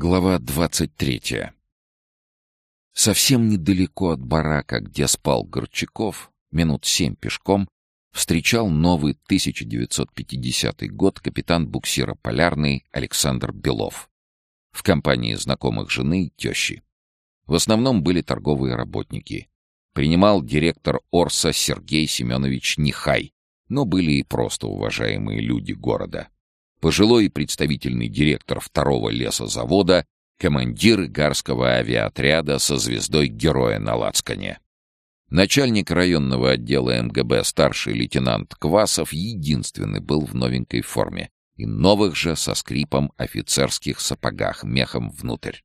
Глава двадцать третья. Совсем недалеко от барака, где спал Горчаков, минут семь пешком, встречал новый 1950 год капитан буксира «Полярный» Александр Белов в компании знакомых жены и тещи. В основном были торговые работники. Принимал директор Орса Сергей Семенович Нихай, но были и просто уважаемые люди города пожилой представительный директор второго лесозавода, командир Гарского авиаотряда со звездой Героя на Лацкане. Начальник районного отдела МГБ старший лейтенант Квасов единственный был в новенькой форме и новых же со скрипом офицерских сапогах мехом внутрь.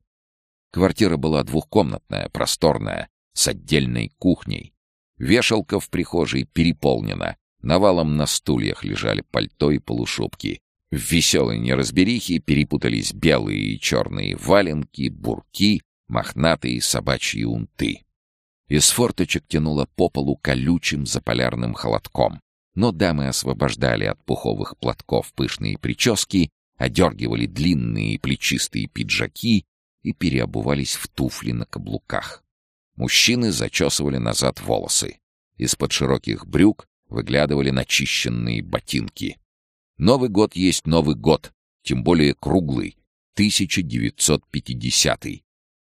Квартира была двухкомнатная, просторная, с отдельной кухней. Вешалка в прихожей переполнена, навалом на стульях лежали пальто и полушубки, в веселой неразберихе перепутались белые и черные валенки, бурки, мохнатые собачьи унты. Из форточек тянуло по полу колючим заполярным холодком, но дамы освобождали от пуховых платков пышные прически, одергивали длинные плечистые пиджаки и переобувались в туфли на каблуках. Мужчины зачесывали назад волосы. Из-под широких брюк выглядывали начищенные ботинки. Новый год есть Новый год, тем более круглый, 1950 -й.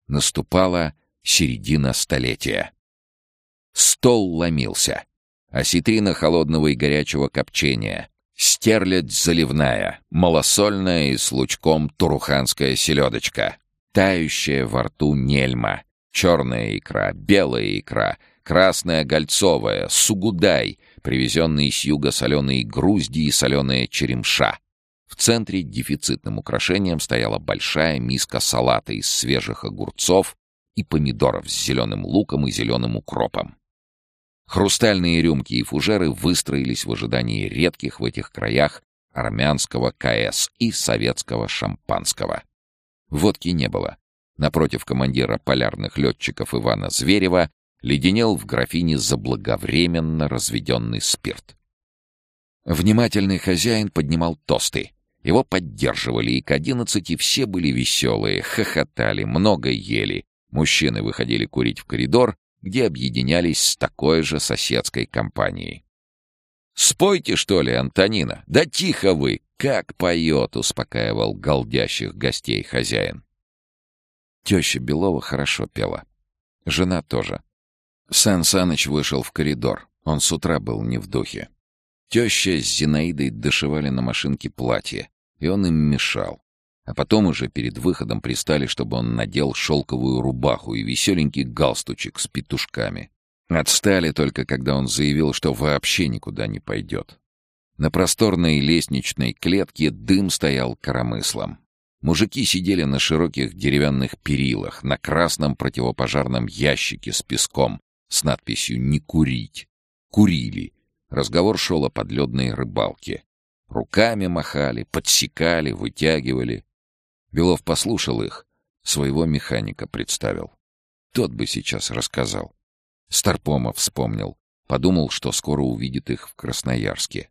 Наступала середина столетия. Стол ломился. Осетрина холодного и горячего копчения. Стерлядь заливная, малосольная и с лучком туруханская селедочка. Тающая во рту нельма. Черная икра, белая икра, красная гольцовая, сугудай, привезенные с юга соленые грузди и соленая черемша. В центре дефицитным украшением стояла большая миска салата из свежих огурцов и помидоров с зеленым луком и зеленым укропом. Хрустальные рюмки и фужеры выстроились в ожидании редких в этих краях армянского КС и советского шампанского. Водки не было. Напротив командира полярных летчиков Ивана Зверева леденел в графине заблаговременно разведенный спирт. Внимательный хозяин поднимал тосты. Его поддерживали, и к одиннадцати все были веселые, хохотали, много ели. Мужчины выходили курить в коридор, где объединялись с такой же соседской компанией. «Спойте, что ли, Антонина? Да тихо вы! Как поет!» — успокаивал голдящих гостей хозяин. Теща Белова хорошо пела. Жена тоже. Сан Саныч вышел в коридор. Он с утра был не в духе. Теща с Зинаидой дошивали на машинке платье, и он им мешал. А потом уже перед выходом пристали, чтобы он надел шелковую рубаху и веселенький галстучек с петушками. Отстали только, когда он заявил, что вообще никуда не пойдет. На просторной лестничной клетке дым стоял коромыслом. Мужики сидели на широких деревянных перилах, на красном противопожарном ящике с песком, с надписью «Не курить». Курили. Разговор шел о подледной рыбалке. Руками махали, подсекали, вытягивали. Белов послушал их, своего механика представил. Тот бы сейчас рассказал. Старпома вспомнил. Подумал, что скоро увидит их в Красноярске.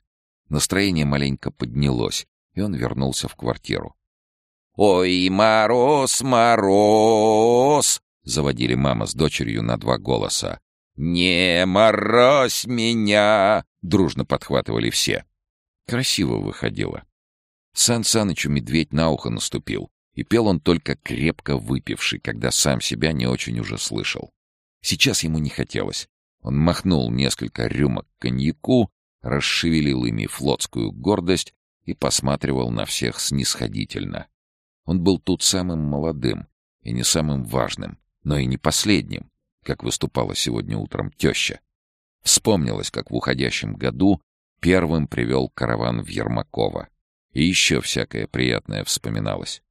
Настроение маленько поднялось, и он вернулся в квартиру. «Ой, мороз, мороз!» — заводили мама с дочерью на два голоса. «Не морозь меня!» — дружно подхватывали все. Красиво выходило. Сан Санычу медведь на ухо наступил, и пел он только крепко выпивший, когда сам себя не очень уже слышал. Сейчас ему не хотелось. Он махнул несколько рюмок коньяку, расшевелил ими флотскую гордость и посматривал на всех снисходительно. Он был тут самым молодым и не самым важным, но и не последним как выступала сегодня утром теща. Вспомнилось, как в уходящем году первым привел караван в Ермакова. И еще всякое приятное вспоминалось.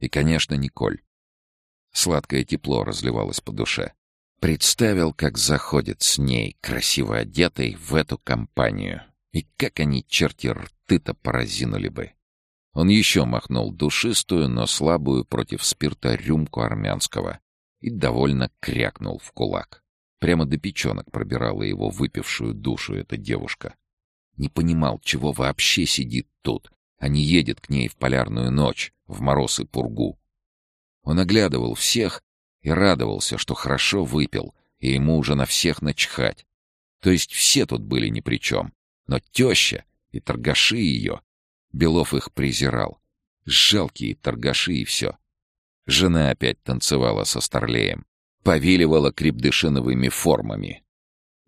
И, конечно, Николь. Сладкое тепло разливалось по душе. Представил, как заходит с ней, красиво одетой, в эту компанию. И как они, черти, рты-то поразинули бы. Он еще махнул душистую, но слабую против спирта рюмку армянского и довольно крякнул в кулак. Прямо до печенок пробирала его выпившую душу эта девушка. Не понимал, чего вообще сидит тут, а не едет к ней в полярную ночь, в мороз и пургу. Он оглядывал всех и радовался, что хорошо выпил, и ему уже на всех начхать. То есть все тут были ни при чем. Но теща и торгаши ее... Белов их презирал. Жалкие торгаши и все. Жена опять танцевала со Старлеем. Повиливала крепдышиновыми формами.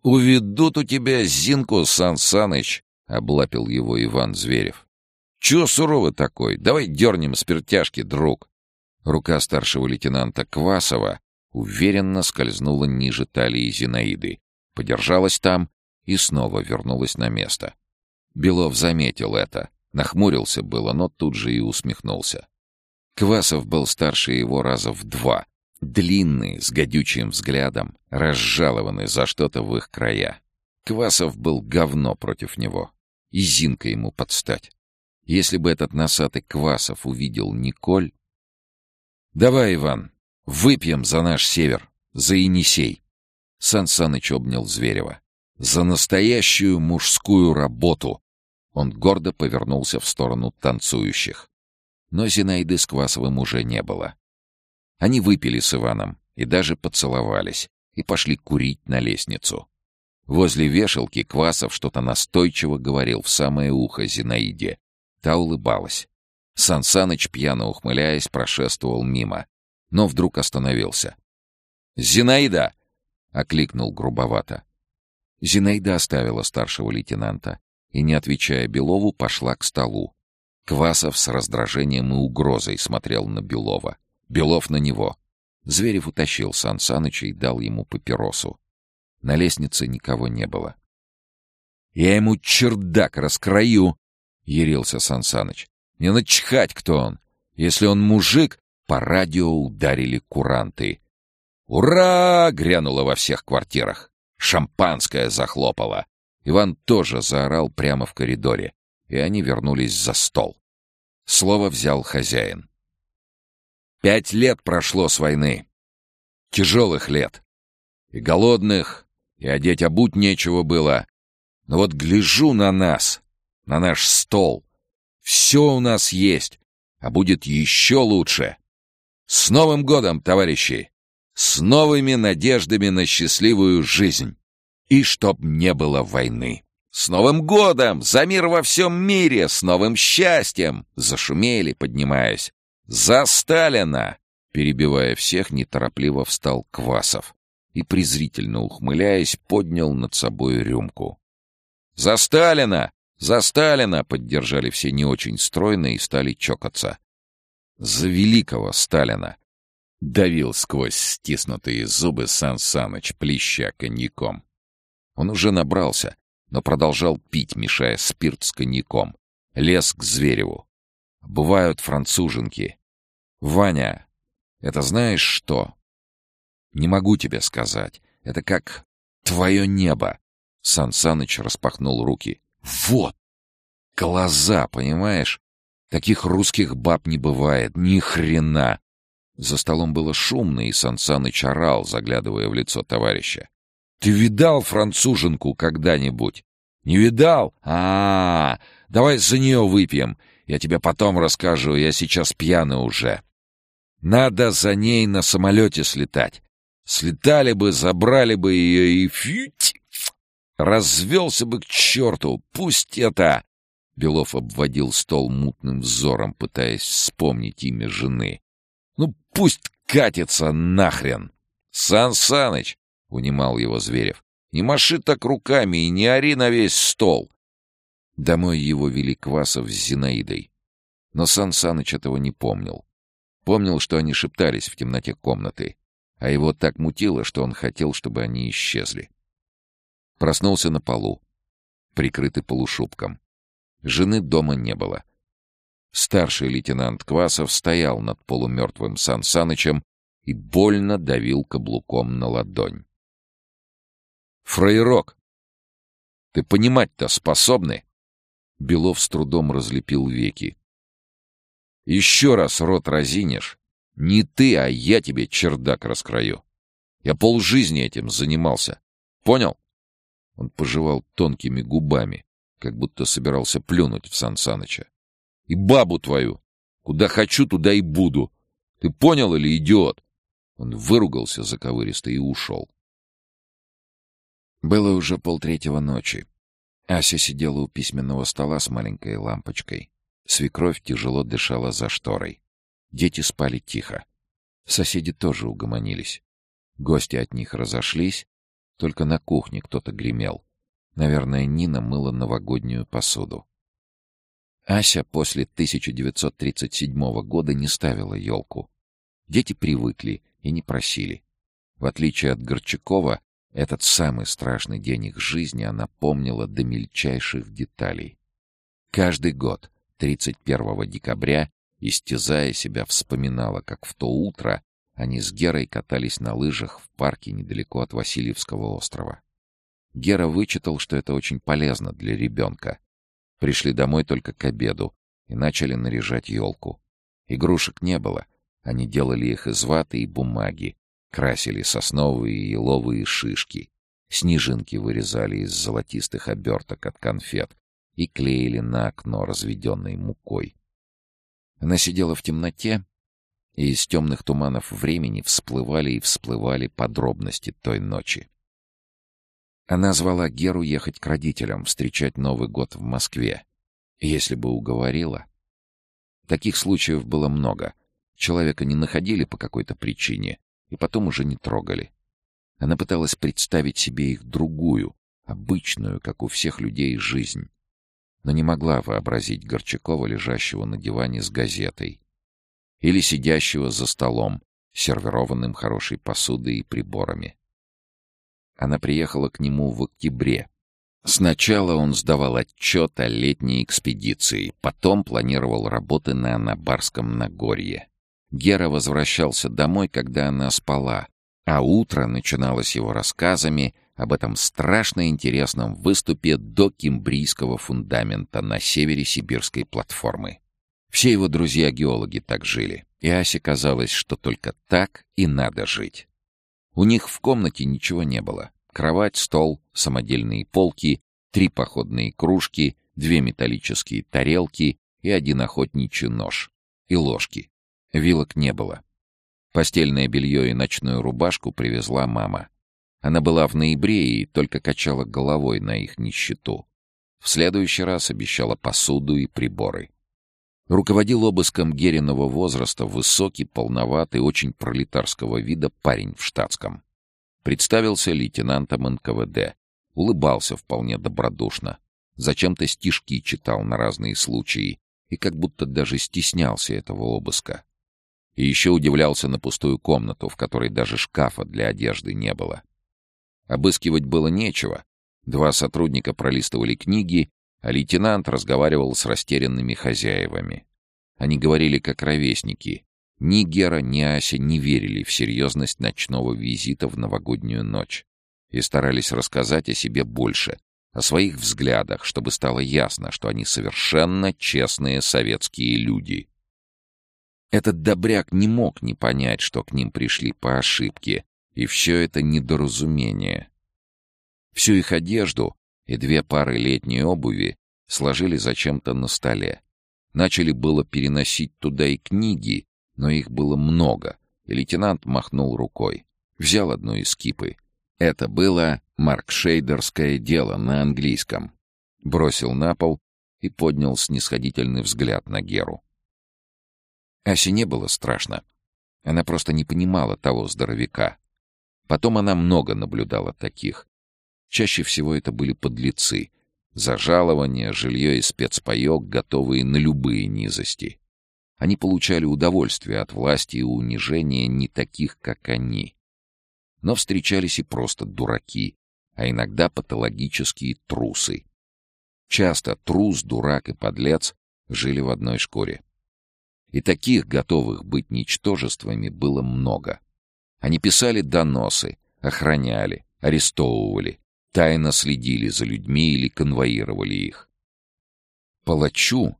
«Уведут у тебя Зинку, Сан Саныч!» — облапил его Иван Зверев. «Чего суровый такой? Давай дернем спиртяшки, друг!» Рука старшего лейтенанта Квасова уверенно скользнула ниже талии Зинаиды, подержалась там и снова вернулась на место. Белов заметил это, нахмурился было, но тут же и усмехнулся. Квасов был старше его раза в два, длинный, с гадючим взглядом, разжалованный за что-то в их края. Квасов был говно против него, и Зинка ему подстать. Если бы этот носатый Квасов увидел Николь... «Давай, Иван, выпьем за наш север, за Енисей!» Сан Саныч обнял Зверева. «За настоящую мужскую работу!» Он гордо повернулся в сторону танцующих. Но Зинаиды с Квасовым уже не было. Они выпили с Иваном и даже поцеловались, и пошли курить на лестницу. Возле вешалки Квасов что-то настойчиво говорил в самое ухо Зинаиде. Та улыбалась. Сансаныч, пьяно ухмыляясь, прошествовал мимо, но вдруг остановился. «Зинаида!» — окликнул грубовато. Зинаида оставила старшего лейтенанта и, не отвечая Белову, пошла к столу. Квасов с раздражением и угрозой смотрел на Белова. Белов на него. Зверев утащил Сан Саныча и дал ему папиросу. На лестнице никого не было. «Я ему чердак раскрою!» — ярился Сан Саныч. «Не начхать, кто он! Если он мужик...» По радио ударили куранты. «Ура!» — грянуло во всех квартирах. Шампанское захлопало. Иван тоже заорал прямо в коридоре, и они вернулись за стол. Слово взял хозяин. Пять лет прошло с войны. Тяжелых лет. И голодных, и одеть обуть нечего было. Но вот гляжу на нас, на наш стол. Все у нас есть, а будет еще лучше. С Новым годом, товарищи! С новыми надеждами на счастливую жизнь! И чтоб не было войны! «С Новым годом! За мир во всем мире! С новым счастьем!» Зашумели, поднимаясь. «За Сталина!» Перебивая всех, неторопливо встал Квасов и, презрительно ухмыляясь, поднял над собой рюмку. «За Сталина! За Сталина!» — поддержали все не очень стройно и стали чокаться. «За великого Сталина!» — давил сквозь стиснутые зубы Сан Саныч, плеща коньяком. Он уже набрался, но продолжал пить, мешая спирт с коньяком. Лез к Звереву. Бывают француженки. Ваня, это знаешь что? Не могу тебе сказать. Это как твое небо. Сан Саныч распахнул руки. Вот! Глаза, понимаешь? Таких русских баб не бывает, ни хрена. За столом было шумно, и Сан Саныч орал, заглядывая в лицо товарища. «Ты видал француженку когда-нибудь?» «Не видал? А, -а, а Давай за нее выпьем. Я тебе потом расскажу, я сейчас пьяный уже. Надо за ней на самолете слетать. Слетали бы, забрали бы ее и... Фють! Развелся бы к черту, пусть это... Белов обводил стол мутным взором, пытаясь вспомнить имя жены. «Ну, пусть катится нахрен!» «Сан Саныч!» — унимал его Зверев. «Не маши так руками и не ори на весь стол. Домой его вели Квасов с Зинаидой. Но Сан Саныч этого не помнил. Помнил, что они шептались в темноте комнаты, а его так мутило, что он хотел, чтобы они исчезли. Проснулся на полу, прикрытый полушубком. Жены дома не было. Старший лейтенант Квасов стоял над полумертвым Сан Санычем и больно давил каблуком на ладонь. «Фрейрок, ты понимать-то способны?» Белов с трудом разлепил веки. «Еще раз рот разинешь. Не ты, а я тебе чердак раскрою. Я полжизни этим занимался. Понял?» Он пожевал тонкими губами, как будто собирался плюнуть в Сан Саныча. «И бабу твою! Куда хочу, туда и буду. Ты понял или идиот?» Он выругался заковыристо и ушел. Было уже полтретьего ночи. Ася сидела у письменного стола с маленькой лампочкой. Свекровь тяжело дышала за шторой. Дети спали тихо. Соседи тоже угомонились. Гости от них разошлись, только на кухне кто-то гремел. Наверное, Нина мыла новогоднюю посуду. Ася после 1937 года не ставила елку. Дети привыкли и не просили. В отличие от Горчакова, этот самый страшный день их жизни она помнила до мельчайших деталей. Каждый год, 31 декабря, истязая себя, вспоминала, как в то утро они с Герой катались на лыжах в парке недалеко от Васильевского острова. Гера вычитал, что это очень полезно для ребенка. Пришли домой только к обеду и начали наряжать елку. Игрушек не было, они делали их из ваты и бумаги, красили сосновые и еловые шишки, снежинки вырезали из золотистых оберток от конфет и клеили на окно, разведенной мукой. Она сидела в темноте, и из темных туманов времени всплывали и всплывали подробности той ночи. Она звала Геру ехать к родителям, встречать Новый год в Москве. Если бы уговорила. Таких случаев было много. Человека не находили по какой-то причине, и потом уже не трогали. Она пыталась представить себе их другую, обычную, как у всех людей, жизнь. Но не могла вообразить Горчакова, лежащего на диване с газетой, или сидящего за столом, сервированным хорошей посудой и приборами. Она приехала к нему в октябре. Сначала он сдавал отчет о летней экспедиции, потом планировал работы на Анабарском Нагорье. Гера возвращался домой, когда она спала, а утро начиналось его рассказами об этом страшно интересном выступе до кимбрийского фундамента на севере сибирской платформы. Все его друзья-геологи так жили, и Асе казалось, что только так и надо жить. У них в комнате ничего не было. Кровать, стол, самодельные полки, три походные кружки, две металлические тарелки и один охотничий нож. И ложки. Вилок не было. Постельное белье и ночную рубашку привезла мама. Она была в ноябре и только качала головой на их нищету. В следующий раз обещала посуду и приборы. Руководил обыском Гериного возраста высокий, полноватый, очень пролетарского вида парень в штатском. Представился лейтенантом НКВД. Улыбался вполне добродушно. Зачем-то стишки читал на разные случаи и как будто даже стеснялся этого обыска. И еще удивлялся на пустую комнату, в которой даже шкафа для одежды не было. Обыскивать было нечего. Два сотрудника пролистывали книги, а лейтенант разговаривал с растерянными хозяевами. Они говорили как ровесники. Ни Гера, ни Ася не верили в серьезность ночного визита в новогоднюю ночь и старались рассказать о себе больше, о своих взглядах, чтобы стало ясно, что они совершенно честные советские люди. Этот добряк не мог не понять, что к ним пришли по ошибке, и все это недоразумение. Всю их одежду, и две пары летней обуви сложили зачем-то на столе. Начали было переносить туда и книги, но их было много, и лейтенант махнул рукой. Взял одну из кипы. Это было маркшейдерское дело на английском. Бросил на пол и поднял снисходительный взгляд на Геру. Асе не было страшно. Она просто не понимала того здоровяка. Потом она много наблюдала таких. Чаще всего это были подлецы. За жалование, жилье и спецпаек, готовые на любые низости. Они получали удовольствие от власти и унижения не таких, как они. Но встречались и просто дураки, а иногда патологические трусы. Часто трус, дурак и подлец жили в одной шкуре. И таких, готовых быть ничтожествами, было много. Они писали доносы, охраняли, арестовывали, тайно следили за людьми или конвоировали их. Палачу,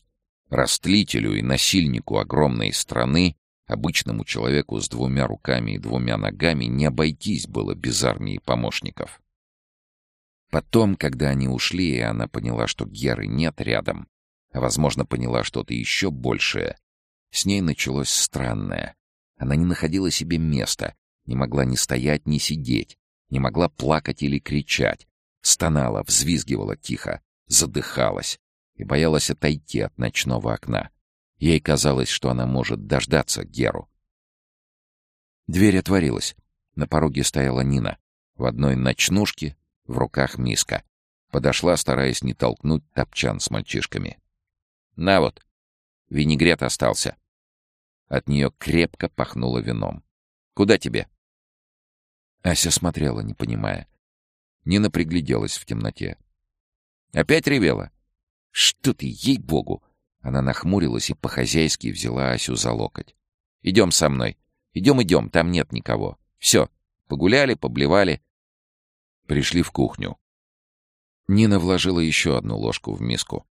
растлителю и насильнику огромной страны, обычному человеку с двумя руками и двумя ногами не обойтись было без армии помощников. Потом, когда они ушли, и она поняла, что Геры нет рядом, а, возможно, поняла что-то еще большее, с ней началось странное, Она не находила себе места, не могла ни стоять, ни сидеть, не могла плакать или кричать, стонала, взвизгивала тихо, задыхалась и боялась отойти от ночного окна. Ей казалось, что она может дождаться Геру. Дверь отворилась. На пороге стояла Нина. В одной ночнушке, в руках миска. Подошла, стараясь не толкнуть топчан с мальчишками. «На вот, винегрет остался». От нее крепко пахнуло вином. «Куда тебе?» Ася смотрела, не понимая. Нина пригляделась в темноте. «Опять ревела?» «Что ты, ей-богу!» Она нахмурилась и по-хозяйски взяла Асю за локоть. «Идем со мной. Идем, идем, там нет никого. Все, погуляли, поблевали». Пришли в кухню. Нина вложила еще одну ложку в миску.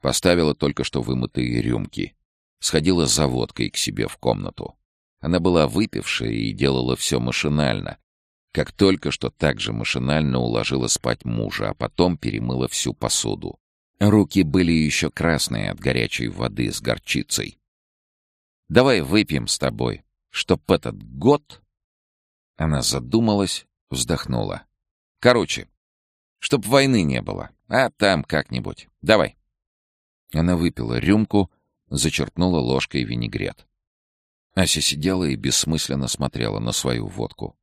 Поставила только что вымытые рюмки. Сходила за водкой к себе в комнату. Она была выпившая и делала все машинально. Как только что так же машинально уложила спать мужа, а потом перемыла всю посуду. Руки были еще красные от горячей воды с горчицей. «Давай выпьем с тобой, чтоб этот год...» Она задумалась, вздохнула. «Короче, чтоб войны не было, а там как-нибудь. Давай». Она выпила рюмку, зачерпнула ложкой винегрет. Ася сидела и бессмысленно смотрела на свою водку.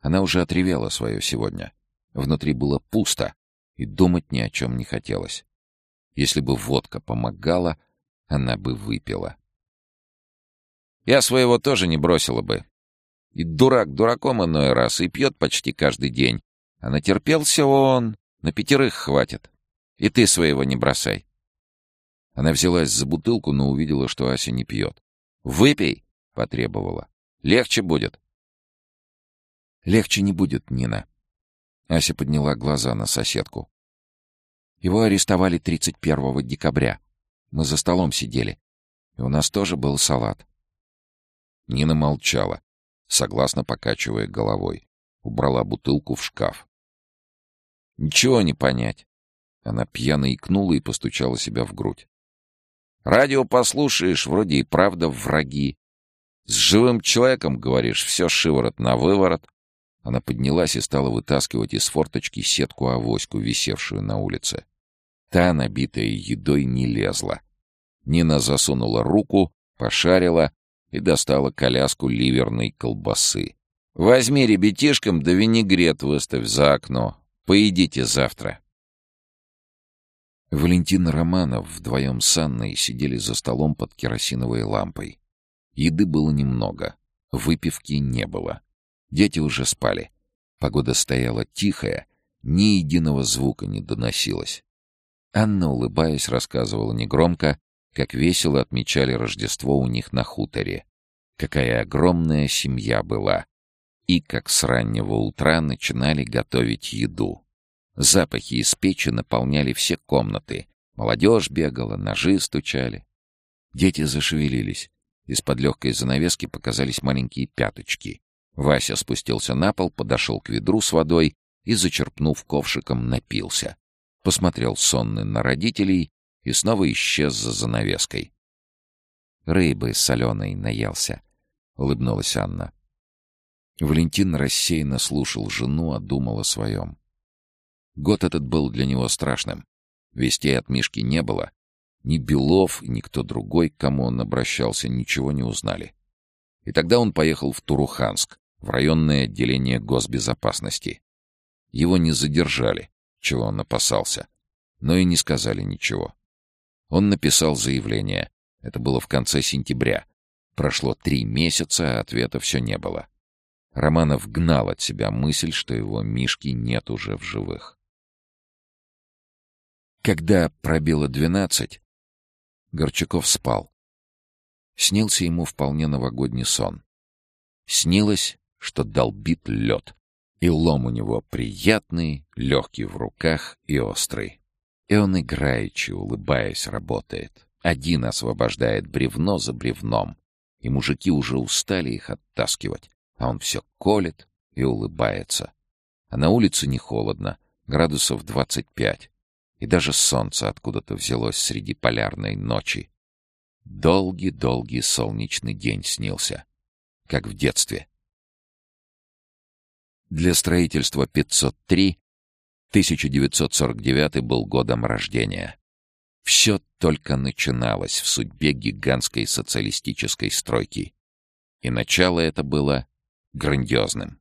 Она уже отревела свое сегодня. Внутри было пусто, и думать ни о чем не хотелось. Если бы водка помогала, она бы выпила. Я своего тоже не бросила бы. И дурак дураком иной раз, и пьет почти каждый день. А натерпелся он, на пятерых хватит. И ты своего не бросай. Она взялась за бутылку, но увидела, что Ася не пьет. «Выпей!» — потребовала. «Легче будет». «Легче не будет, Нина». Ася подняла глаза на соседку. Его арестовали 31 декабря. Мы за столом сидели. И у нас тоже был салат. Нина молчала, согласно покачивая головой. Убрала бутылку в шкаф. «Ничего не понять». Она пьяно икнула и постучала себя в грудь. Радио послушаешь, вроде и правда враги. С живым человеком, говоришь, все шиворот на выворот. Она поднялась и стала вытаскивать из форточки сетку-авоську, висевшую на улице. Та, набитая едой, не лезла. Нина засунула руку, пошарила и достала коляску ливерной колбасы. «Возьми ребятишкам да винегрет выставь за окно. Поедите завтра». Валентин Романов вдвоем с Анной сидели за столом под керосиновой лампой. Еды было немного, выпивки не было. Дети уже спали. Погода стояла тихая, ни единого звука не доносилось. Анна, улыбаясь, рассказывала негромко, как весело отмечали Рождество у них на хуторе. Какая огромная семья была. И как с раннего утра начинали готовить еду. Запахи из печи наполняли все комнаты. Молодежь бегала, ножи стучали. Дети зашевелились. Из-под легкой занавески показались маленькие пяточки. Вася спустился на пол, подошел к ведру с водой и, зачерпнув ковшиком, напился. Посмотрел сонный на родителей и снова исчез за занавеской. «Рыбы соленой наелся», — улыбнулась Анна. Валентин рассеянно слушал жену, а думал о своем. Год этот был для него страшным. Вестей от Мишки не было. Ни Белов, ни кто другой, к кому он обращался, ничего не узнали. И тогда он поехал в Туруханск, в районное отделение госбезопасности. Его не задержали, чего он опасался, но и не сказали ничего. Он написал заявление. Это было в конце сентября. Прошло три месяца, а ответа все не было. Романов гнал от себя мысль, что его Мишки нет уже в живых. Когда пробило двенадцать, Горчаков спал. Снился ему вполне новогодний сон. Снилось, что долбит лед, и лом у него приятный, легкий в руках и острый. И он играючи, улыбаясь, работает. Один освобождает бревно за бревном, и мужики уже устали их оттаскивать, а он все колет и улыбается. А на улице не холодно, градусов двадцать пять и даже солнце откуда-то взялось среди полярной ночи. Долгий-долгий солнечный день снился. как в детстве. Для строительства 503 1949 был годом рождения. Все только начиналось в судьбе гигантской социалистической стройки. И начало это было грандиозным.